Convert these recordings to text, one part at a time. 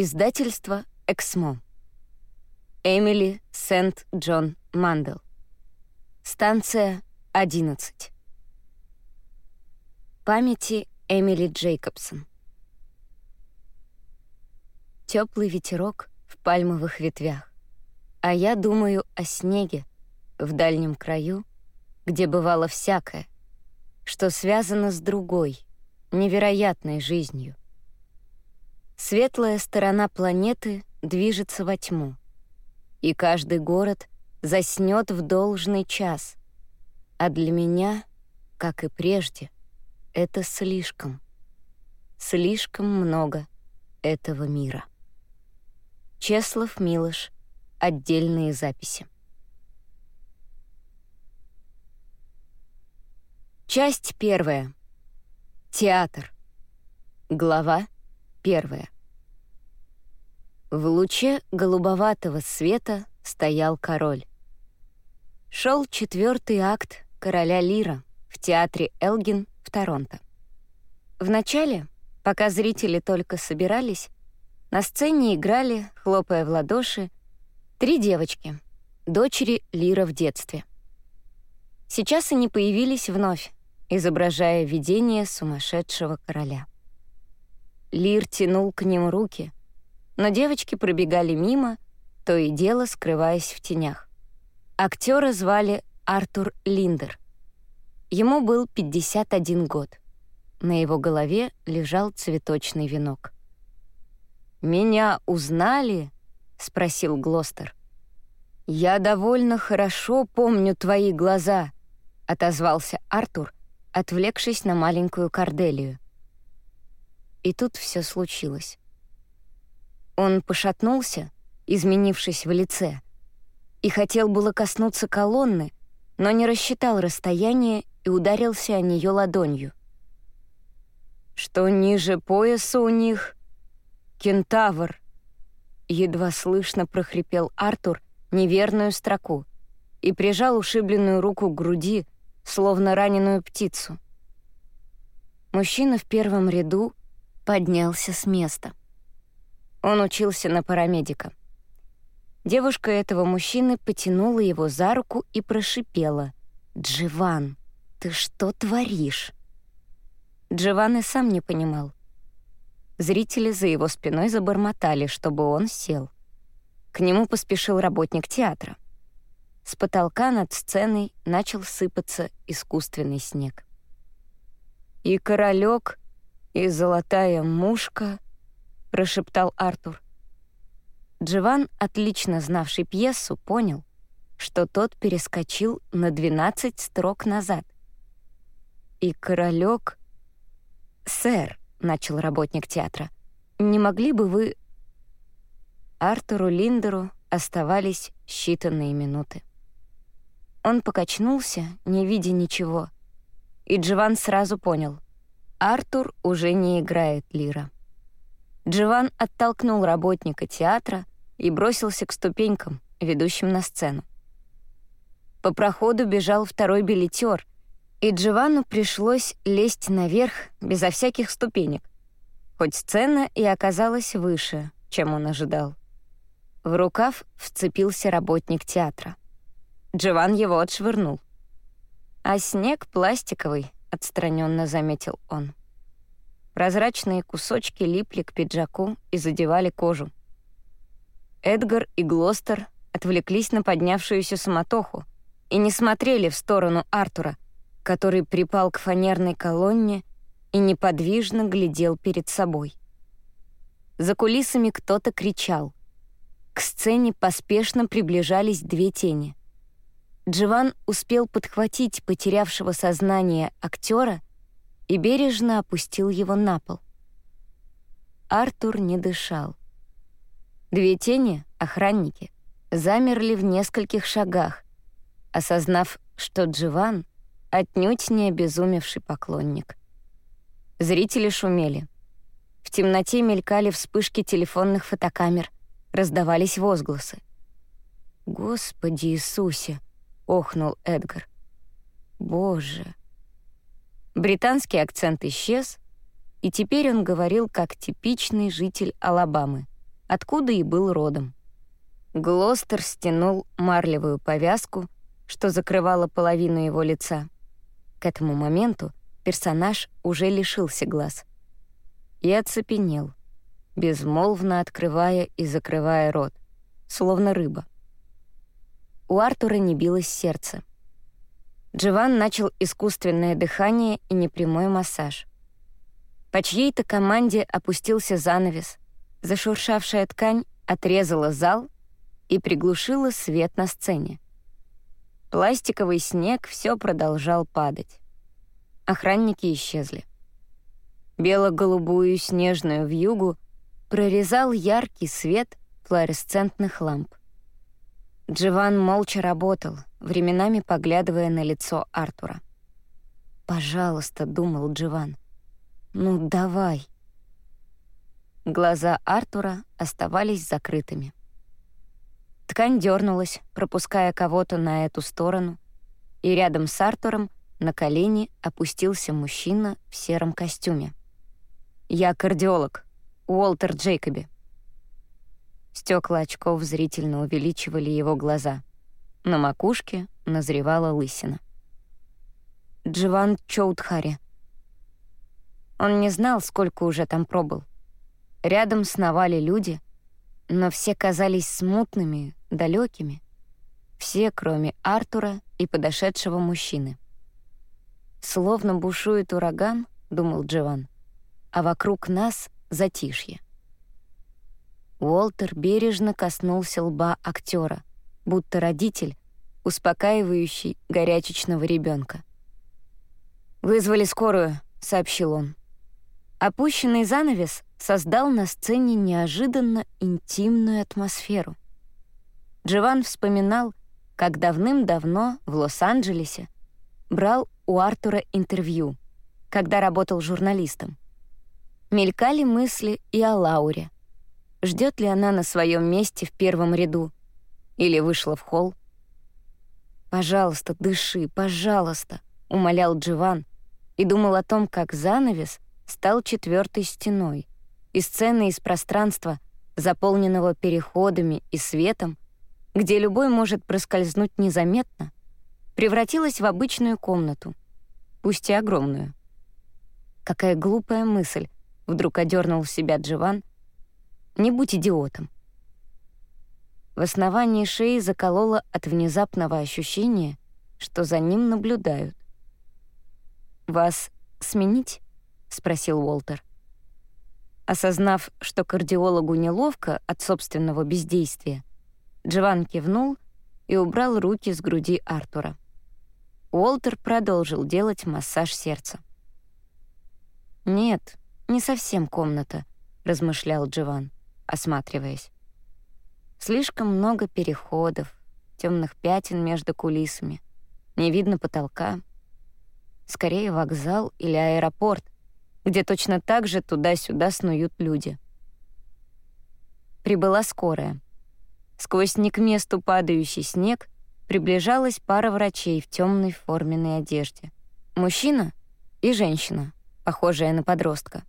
Издательство «Эксмо». Эмили Сент-Джон Мандел. Станция 11. Памяти Эмили Джейкобсон. Теплый ветерок в пальмовых ветвях. А я думаю о снеге в дальнем краю, где бывало всякое, что связано с другой, невероятной жизнью. Светлая сторона планеты движется во тьму, и каждый город заснет в должный час. А для меня, как и прежде, это слишком, слишком много этого мира. Чеслов Милош. Отдельные записи. Часть первая. Театр. Глава первая. В луче голубоватого света стоял король. Шел четвертый акт «Короля Лира» в театре Элгин в Торонто. Вначале, пока зрители только собирались, на сцене играли, хлопая в ладоши, три девочки, дочери Лира в детстве. Сейчас они появились вновь, изображая видение сумасшедшего короля. Лир тянул к ним руки, но девочки пробегали мимо, то и дело скрываясь в тенях. Актера звали Артур Линдер. Ему был 51 год. На его голове лежал цветочный венок. «Меня узнали?» — спросил Глостер. «Я довольно хорошо помню твои глаза», — отозвался Артур, отвлекшись на маленькую Корделию. И тут все случилось. Он пошатнулся, изменившись в лице, и хотел было коснуться колонны, но не рассчитал расстояние и ударился о нее ладонью. «Что ниже пояса у них?» «Кентавр!» Едва слышно прохрипел Артур неверную строку и прижал ушибленную руку к груди, словно раненую птицу. Мужчина в первом ряду поднялся с места. Он учился на парамедика. Девушка этого мужчины потянула его за руку и прошипела. «Дживан, ты что творишь?» Дживан и сам не понимал. Зрители за его спиной забормотали, чтобы он сел. К нему поспешил работник театра — с потолка над сценой начал сыпаться искусственный снег. «И королек, и золотая мушка», — прошептал Артур. Дживан, отлично знавший пьесу, понял, что тот перескочил на 12 строк назад. «И королек...» «Сэр», — начал работник театра, — «не могли бы вы...» Артуру Линдеру оставались считанные минуты. Он покачнулся, не видя ничего. И Дживан сразу понял. Артур уже не играет лира. Дживан оттолкнул работника театра и бросился к ступенькам, ведущим на сцену. По проходу бежал второй билетер, и Дживану пришлось лезть наверх безо всяких ступенек, хоть сцена и оказалась выше, чем он ожидал. В рукав вцепился работник театра. Джован его отшвырнул. «А снег пластиковый», — отстраненно заметил он. Прозрачные кусочки липли к пиджаку и задевали кожу. Эдгар и Глостер отвлеклись на поднявшуюся суматоху и не смотрели в сторону Артура, который припал к фанерной колонне и неподвижно глядел перед собой. За кулисами кто-то кричал. К сцене поспешно приближались две тени. Дживан успел подхватить потерявшего сознание актера и бережно опустил его на пол. Артур не дышал. Две тени, охранники, замерли в нескольких шагах, осознав, что Дживан отнюдь не обезумевший поклонник. Зрители шумели. В темноте мелькали вспышки телефонных фотокамер, раздавались возгласы. «Господи Иисусе!» Охнул Эдгар. Боже. Британский акцент исчез, и теперь он говорил как типичный житель Алабамы, откуда и был родом. Глостер стянул марлевую повязку, что закрывала половину его лица. К этому моменту персонаж уже лишился глаз. И оцепенел, безмолвно открывая и закрывая рот, словно рыба. У Артура не билось сердце. Джован начал искусственное дыхание и непрямой массаж. По чьей-то команде опустился занавес, зашуршавшая ткань отрезала зал и приглушила свет на сцене. Пластиковый снег все продолжал падать. Охранники исчезли. Бело-голубую снежную вьюгу прорезал яркий свет флуоресцентных ламп. Дживан молча работал, временами поглядывая на лицо Артура. «Пожалуйста», — думал Дживан, — «ну давай». Глаза Артура оставались закрытыми. Ткань дернулась, пропуская кого-то на эту сторону, и рядом с Артуром на колени опустился мужчина в сером костюме. «Я кардиолог, Уолтер Джейкоби». Стекла очков зрительно увеличивали его глаза. На макушке назревала лысина. Дживан Чоудхари. Он не знал, сколько уже там пробыл. Рядом сновали люди, но все казались смутными, далекими. Все, кроме Артура и подошедшего мужчины. «Словно бушует ураган», — думал Джован, «а вокруг нас затишье». Уолтер бережно коснулся лба актера, будто родитель, успокаивающий горячечного ребенка. «Вызвали скорую», — сообщил он. Опущенный занавес создал на сцене неожиданно интимную атмосферу. Джован вспоминал, как давным-давно в Лос-Анджелесе брал у Артура интервью, когда работал журналистом. Мелькали мысли и о Лауре. Ждет ли она на своем месте в первом ряду или вышла в холл? «Пожалуйста, дыши, пожалуйста», — умолял Дживан и думал о том, как занавес стал четвертой стеной, и сцены из пространства, заполненного переходами и светом, где любой может проскользнуть незаметно, превратилась в обычную комнату, пусть и огромную. Какая глупая мысль, вдруг одернул себя Дживан. Не будь идиотом. В основании шеи закололо от внезапного ощущения, что за ним наблюдают. «Вас сменить?» — спросил Уолтер. Осознав, что кардиологу неловко от собственного бездействия, Джован кивнул и убрал руки с груди Артура. Уолтер продолжил делать массаж сердца. «Нет, не совсем комната», — размышлял Джован, осматриваясь. «Слишком много переходов, темных пятен между кулисами, не видно потолка. Скорее вокзал или аэропорт, где точно так же туда-сюда снуют люди». Прибыла скорая — Сквозь не к месту падающий снег приближалась пара врачей в темной форменной одежде. Мужчина и женщина, похожая на подростка.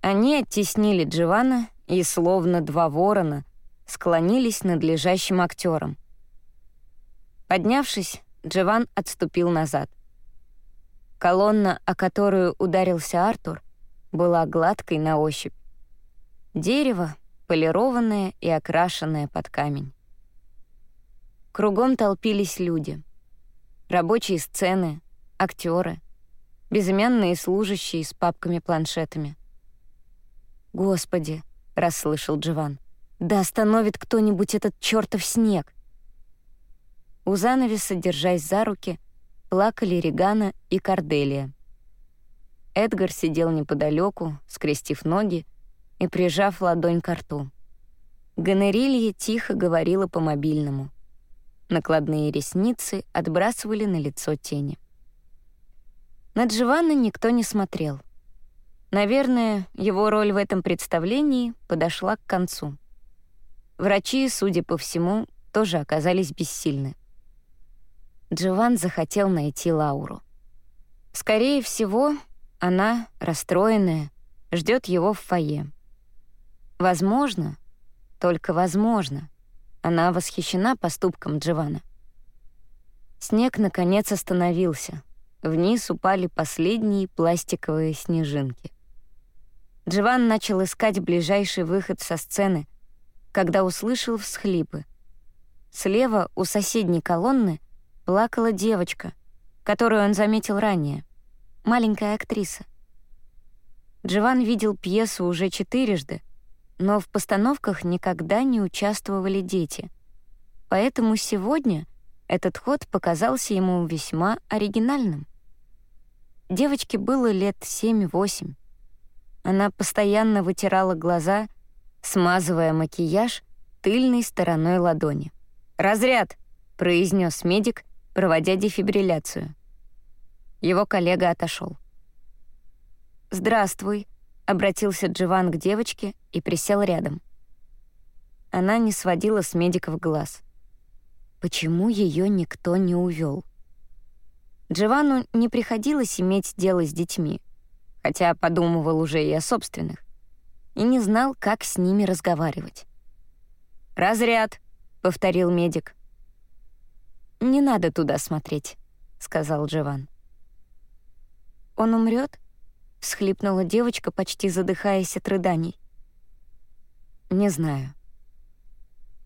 Они оттеснили Дживана и, словно два ворона, склонились над лежащим актером. Поднявшись, Дживан отступил назад. Колонна, о которую ударился Артур, была гладкой на ощупь. Дерево, полированная и окрашенная под камень. Кругом толпились люди. Рабочие сцены, актеры, безымянные служащие с папками-планшетами. «Господи!» — расслышал Дживан. «Да остановит кто-нибудь этот чертов снег!» У занавеса, держась за руки, плакали Регана и Корделия. Эдгар сидел неподалеку, скрестив ноги и прижав ладонь к рту. Гонорилья тихо говорила по мобильному. Накладные ресницы отбрасывали на лицо тени. На Джованна никто не смотрел. Наверное, его роль в этом представлении подошла к концу. Врачи, судя по всему, тоже оказались бессильны. Джован захотел найти Лауру. Скорее всего, она, расстроенная, ждет его в фойе. Возможно, только возможно, она восхищена поступком Дживана. Снег, наконец, остановился. Вниз упали последние пластиковые снежинки. Дживан начал искать ближайший выход со сцены, когда услышал всхлипы. Слева, у соседней колонны, плакала девочка, которую он заметил ранее, маленькая актриса. Дживан видел пьесу уже четырежды, но в постановках никогда не участвовали дети. Поэтому сегодня этот ход показался ему весьма оригинальным. Девочке было лет семь-восемь. Она постоянно вытирала глаза, смазывая макияж тыльной стороной ладони. «Разряд!» — произнес медик, проводя дефибрилляцию. Его коллега отошел. «Здравствуй», — обратился Дживан к девочке и присел рядом. Она не сводила с медиков глаз. Почему ее никто не увел? Джовану не приходилось иметь дело с детьми — хотя подумывал уже и о собственных, и не знал, как с ними разговаривать. «Разряд», — повторил медик. «Не надо туда смотреть», — сказал Джован. «Он умрет? всхлипнула девочка, почти задыхаясь от рыданий. «Не знаю».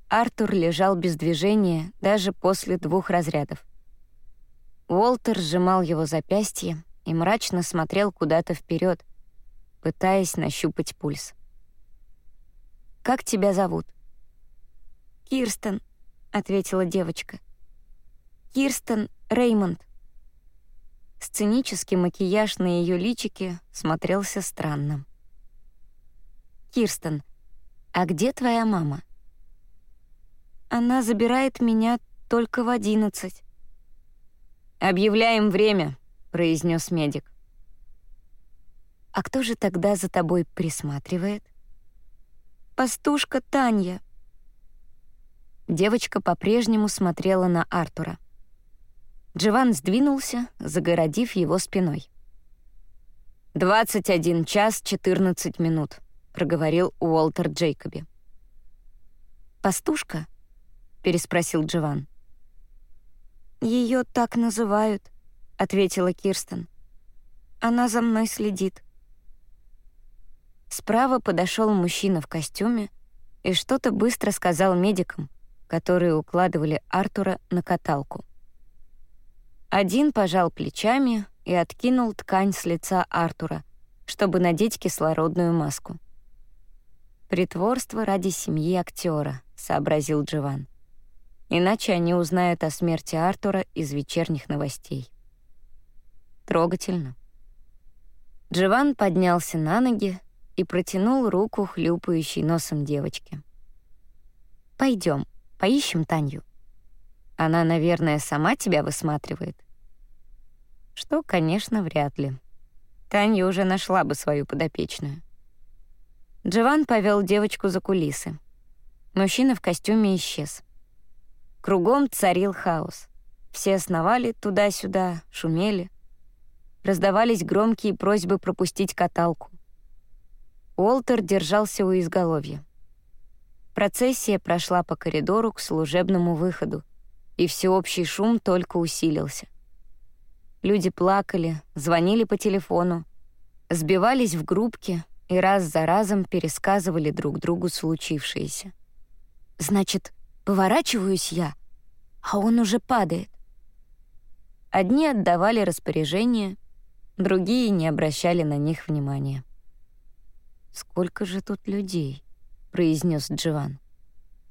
Артур лежал без движения даже после двух разрядов. Уолтер сжимал его запястье, и мрачно смотрел куда-то вперед, пытаясь нащупать пульс. «Как тебя зовут?» «Кирстен», — ответила девочка. «Кирстен Реймонд». Сценический макияж на ее личике смотрелся странно. «Кирстен, а где твоя мама?» «Она забирает меня только в одиннадцать». «Объявляем время», — произнес медик. «А кто же тогда за тобой присматривает?» «Пастушка Таня». Девочка по-прежнему смотрела на Артура. Дживан сдвинулся, загородив его спиной. «Двадцать один час четырнадцать минут», — проговорил Уолтер Джейкоби. «Пастушка?» — переспросил Дживан. Ее так называют», — ответила Кирстен. «Она за мной следит». Справа подошел мужчина в костюме и что-то быстро сказал медикам, которые укладывали Артура на каталку. Один пожал плечами и откинул ткань с лица Артура, чтобы надеть кислородную маску. «Притворство ради семьи актера», — сообразил Джован. «Иначе они узнают о смерти Артура из вечерних новостей». Трогательно. Джован поднялся на ноги и протянул руку хлюпающей носом девочке. Пойдем, поищем Таню. Она, наверное, сама тебя высматривает. Что, конечно, вряд ли. Таня уже нашла бы свою подопечную. Джован повел девочку за кулисы. Мужчина в костюме исчез. Кругом царил хаос. Все сновали туда-сюда, шумели — раздавались громкие просьбы пропустить каталку. Уолтер держался у изголовья. Процессия прошла по коридору к служебному выходу, и всеобщий шум только усилился. Люди плакали, звонили по телефону, сбивались в группки и раз за разом пересказывали друг другу случившееся. «Значит, поворачиваюсь я, а он уже падает». Одни отдавали распоряжение — Другие не обращали на них внимания. «Сколько же тут людей?» — произнес Дживан.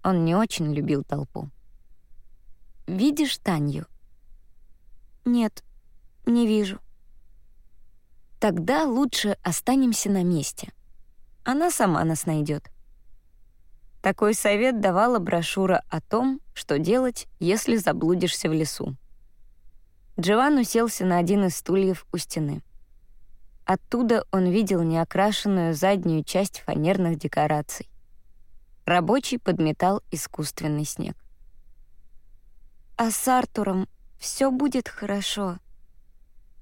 Он не очень любил толпу. «Видишь Танью?» «Нет, не вижу». «Тогда лучше останемся на месте. Она сама нас найдет. Такой совет давала брошюра о том, что делать, если заблудишься в лесу. Джован уселся на один из стульев у стены. Оттуда он видел неокрашенную заднюю часть фанерных декораций. Рабочий подметал искусственный снег. «А с Артуром все будет хорошо».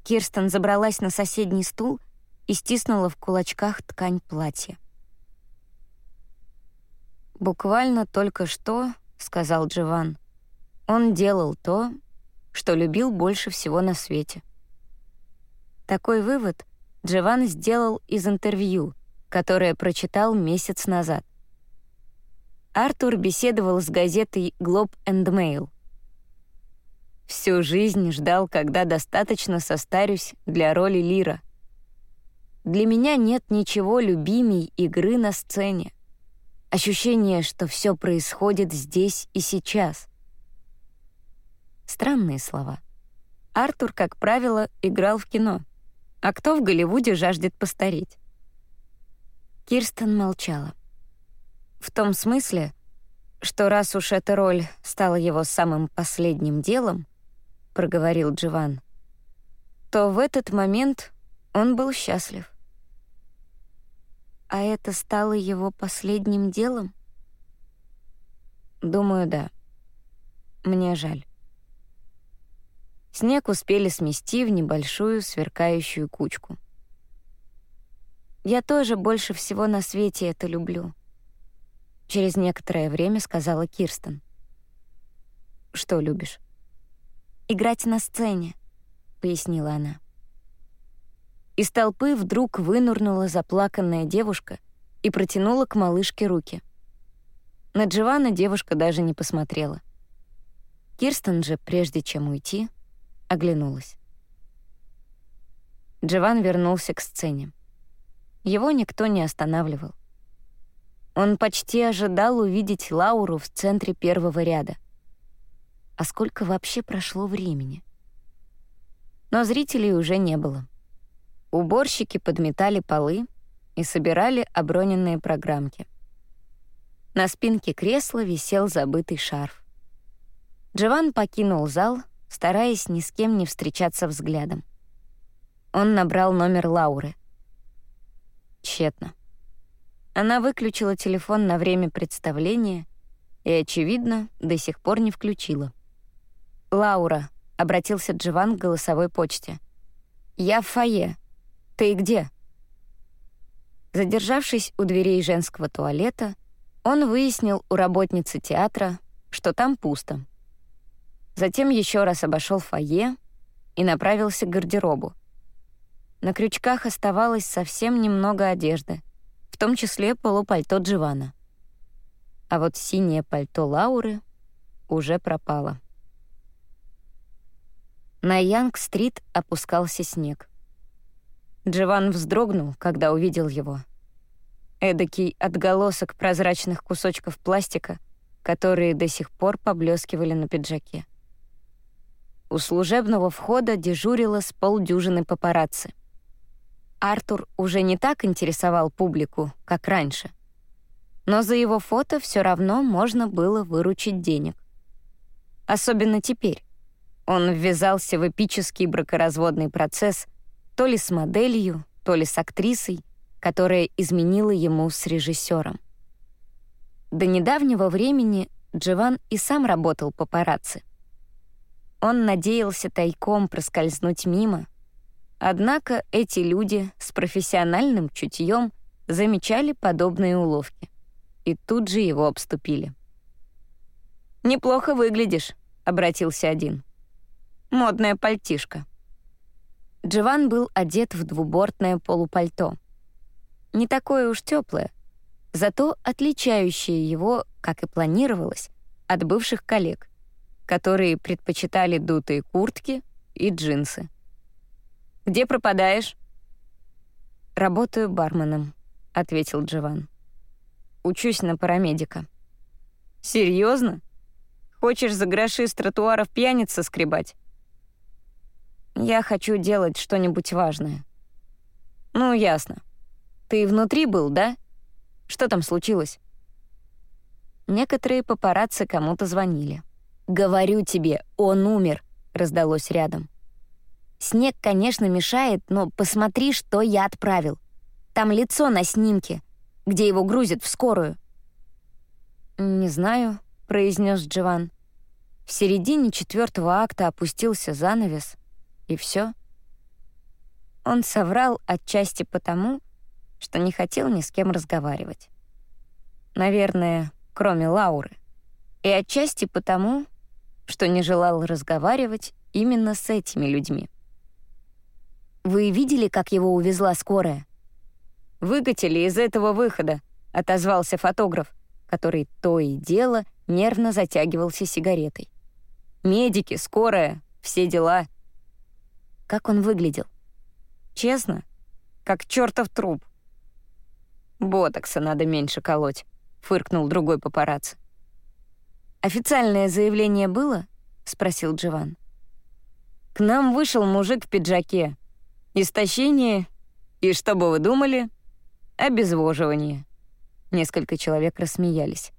Кирстен забралась на соседний стул и стиснула в кулачках ткань платья. Буквально только что, — сказал Джован, — он делал то, что любил больше всего на свете. Такой вывод Джован сделал из интервью, которое прочитал месяц назад. Артур беседовал с газетой «Globe and Mail». Всю жизнь ждал, когда достаточно состарюсь для роли Лира. Для меня нет ничего любимей игры на сцене. Ощущение, что все происходит здесь и сейчас. Странные слова. Артур, как правило, играл в кино. А кто в Голливуде жаждет постареть? Кирстен молчала. В том смысле, что раз уж эта роль стала его самым последним делом, проговорил Дживан, то в этот момент он был счастлив. А это стало его последним делом? Думаю, да. Мне жаль. Снег успели смести в небольшую сверкающую кучку. Я тоже больше всего на свете это люблю. Через некоторое время сказала Кирстен. Что любишь? Играть на сцене, пояснила она. Из толпы вдруг вынурнула заплаканная девушка и протянула к малышке руки. На Дживана девушка даже не посмотрела. Кирстен же, прежде чем уйти, оглянулась. Дживан вернулся к сцене. Его никто не останавливал. Он почти ожидал увидеть Лауру в центре первого ряда. А сколько вообще прошло времени? Но зрителей уже не было. Уборщики подметали полы и собирали оброненные программки. На спинке кресла висел забытый шарф. Джован покинул зал, стараясь ни с кем не встречаться взглядом. Он набрал номер Лауры. Тщетно. Она выключила телефон на время представления и, очевидно, до сих пор не включила. «Лаура», — обратился Джован к голосовой почте. «Я в фойе. «Ты где?» Задержавшись у дверей женского туалета, он выяснил у работницы театра, что там пусто. Затем еще раз обошел фойе и направился к гардеробу. На крючках оставалось совсем немного одежды, в том числе полупальто Дживана. А вот синее пальто Лауры уже пропало. На Янг-стрит опускался снег. Дживан вздрогнул, когда увидел его. Эдакий отголосок прозрачных кусочков пластика, которые до сих пор поблескивали на пиджаке. У служебного входа дежурило с полдюжины папарацци. Артур уже не так интересовал публику, как раньше. Но за его фото все равно можно было выручить денег. Особенно теперь. Он ввязался в эпический бракоразводный процесс — то ли с моделью, то ли с актрисой, которая изменила ему с режиссером. До недавнего времени Джован и сам работал папарацци. Он надеялся тайком проскользнуть мимо, однако эти люди с профессиональным чутьем замечали подобные уловки и тут же его обступили. «Неплохо выглядишь», — обратился один. «Модная пальтишка». Дживан был одет в двубортное полупальто. Не такое уж теплое, зато отличающее его, как и планировалось, от бывших коллег, которые предпочитали дутые куртки и джинсы. «Где пропадаешь?» «Работаю барменом», — ответил Дживан. «Учусь на парамедика». «Серьезно? Хочешь за гроши с тротуаров пьяниц соскребать?» Я хочу делать что-нибудь важное. Ну, ясно. Ты внутри был, да? Что там случилось? Некоторые папарацци кому-то звонили. «Говорю тебе, он умер», — раздалось рядом. «Снег, конечно, мешает, но посмотри, что я отправил. Там лицо на снимке, где его грузят в скорую». «Не знаю», — произнес Джован. В середине четвертого акта опустился занавес — и все. Он соврал отчасти потому, что не хотел ни с кем разговаривать. Наверное, кроме Лауры. И отчасти потому, что не желал разговаривать именно с этими людьми. «Вы видели, как его увезла скорая?» «Выкатили из этого выхода», — отозвался фотограф, который то и дело нервно затягивался сигаретой. «Медики, скорая, все дела». Как он выглядел? Честно, как чертов труп. «Ботокса надо меньше колоть», — фыркнул другой папарацци. «Официальное заявление было?» — спросил Джован. «К нам вышел мужик в пиджаке. Истощение и, что бы вы думали, обезвоживание». Несколько человек рассмеялись.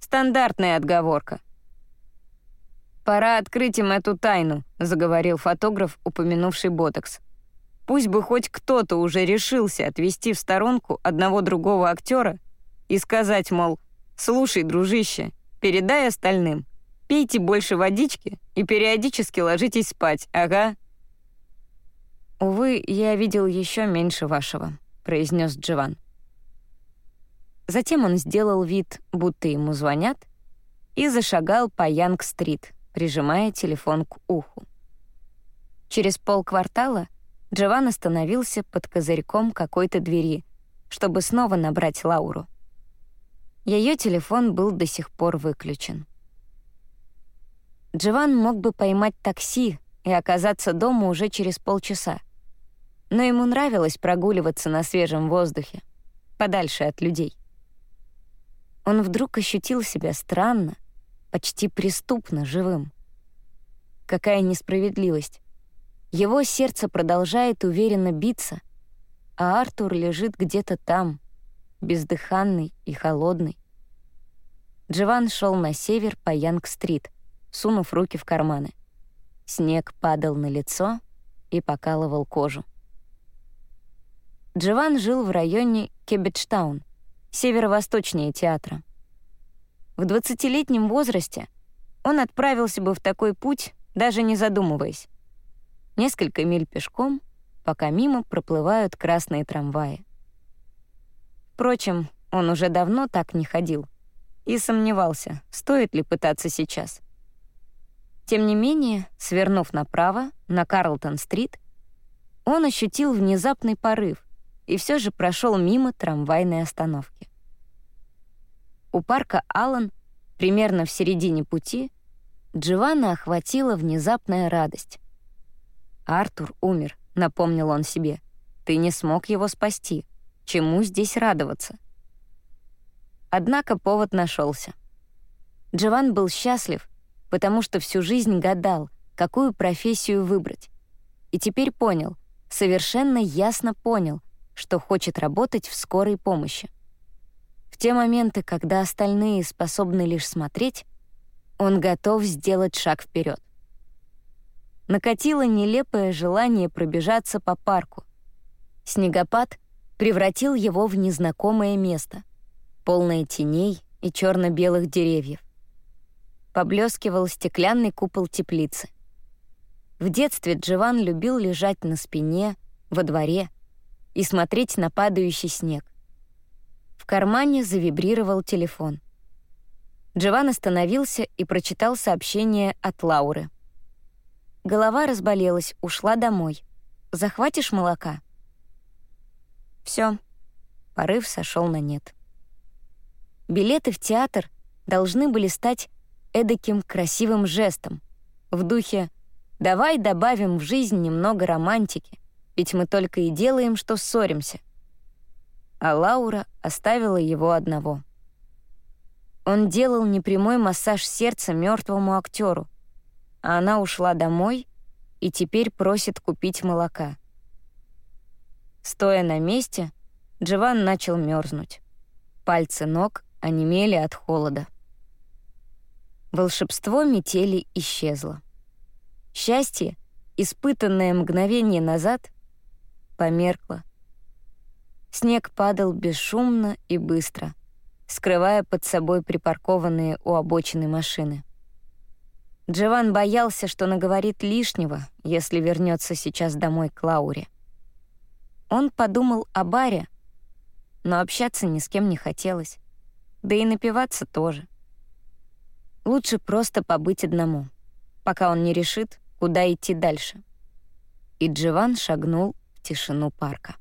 «Стандартная отговорка». «Пора открыть им эту тайну», — заговорил фотограф, упомянувший ботокс. Пусть бы хоть кто-то уже решился отвести в сторонку одного другого актера и сказать, мол, «Слушай, дружище, передай остальным, пейте больше водички и периодически ложитесь спать, ага». «Увы, я видел еще меньше вашего», — произнес Джован. Затем он сделал вид, будто ему звонят, и зашагал по Янг-стрит, прижимая телефон к уху. Через полквартала Джован остановился под козырьком какой-то двери, чтобы снова набрать Лауру. Ее телефон был до сих пор выключен. Джован мог бы поймать такси и оказаться дома уже через полчаса. Но ему нравилось прогуливаться на свежем воздухе, подальше от людей. Он вдруг ощутил себя странно, почти преступно живым. Какая несправедливость. Его сердце продолжает уверенно биться, а Артур лежит где-то там, бездыханный и холодный. Джован шел на север по Янг-стрит, сунув руки в карманы. Снег падал на лицо и покалывал кожу. Джован жил в районе Кебетштаун, северо-восточнее театра. В 20-летнем возрасте он отправился бы в такой путь, даже не задумываясь несколько миль пешком, пока мимо проплывают красные трамваи. Впрочем, он уже давно так не ходил и сомневался, стоит ли пытаться сейчас. Тем не менее, свернув направо, на Карлтон-стрит, он ощутил внезапный порыв и все же прошел мимо трамвайной остановки. У парка Аллан, примерно в середине пути, Дживана охватила внезапная радость. «Артур умер», — напомнил он себе. «Ты не смог его спасти. Чему здесь радоваться?» Однако повод нашелся. Джован был счастлив, потому что всю жизнь гадал, какую профессию выбрать. И теперь понял, совершенно ясно понял, что хочет работать в скорой помощи. В те моменты, когда остальные способны лишь смотреть, он готов сделать шаг вперед накатило нелепое желание пробежаться по парку. Снегопад превратил его в незнакомое место, полное теней и черно-белых деревьев. Поблескивал стеклянный купол теплицы. В детстве Джован любил лежать на спине, во дворе и смотреть на падающий снег. В кармане завибрировал телефон. Джован остановился и прочитал сообщение от Лауры — Голова разболелась, ушла домой. Захватишь молока? Все. Порыв сошел на нет. Билеты в театр должны были стать эдаким красивым жестом, в духе «давай добавим в жизнь немного романтики, ведь мы только и делаем, что ссоримся». А Лаура оставила его одного. Он делал непрямой массаж сердца мертвому актеру, а она ушла домой и теперь просит купить молока. Стоя на месте, Джован начал мерзнуть. Пальцы ног онемели от холода. Волшебство метели исчезло. Счастье, испытанное мгновение назад, померкло. Снег падал бесшумно и быстро, скрывая под собой припаркованные у обочины машины. Джован боялся, что наговорит лишнего, если вернется сейчас домой к Лауре. Он подумал о баре, но общаться ни с кем не хотелось. Да и напиваться тоже. Лучше просто побыть одному, пока он не решит, куда идти дальше. И Дживан шагнул в тишину парка.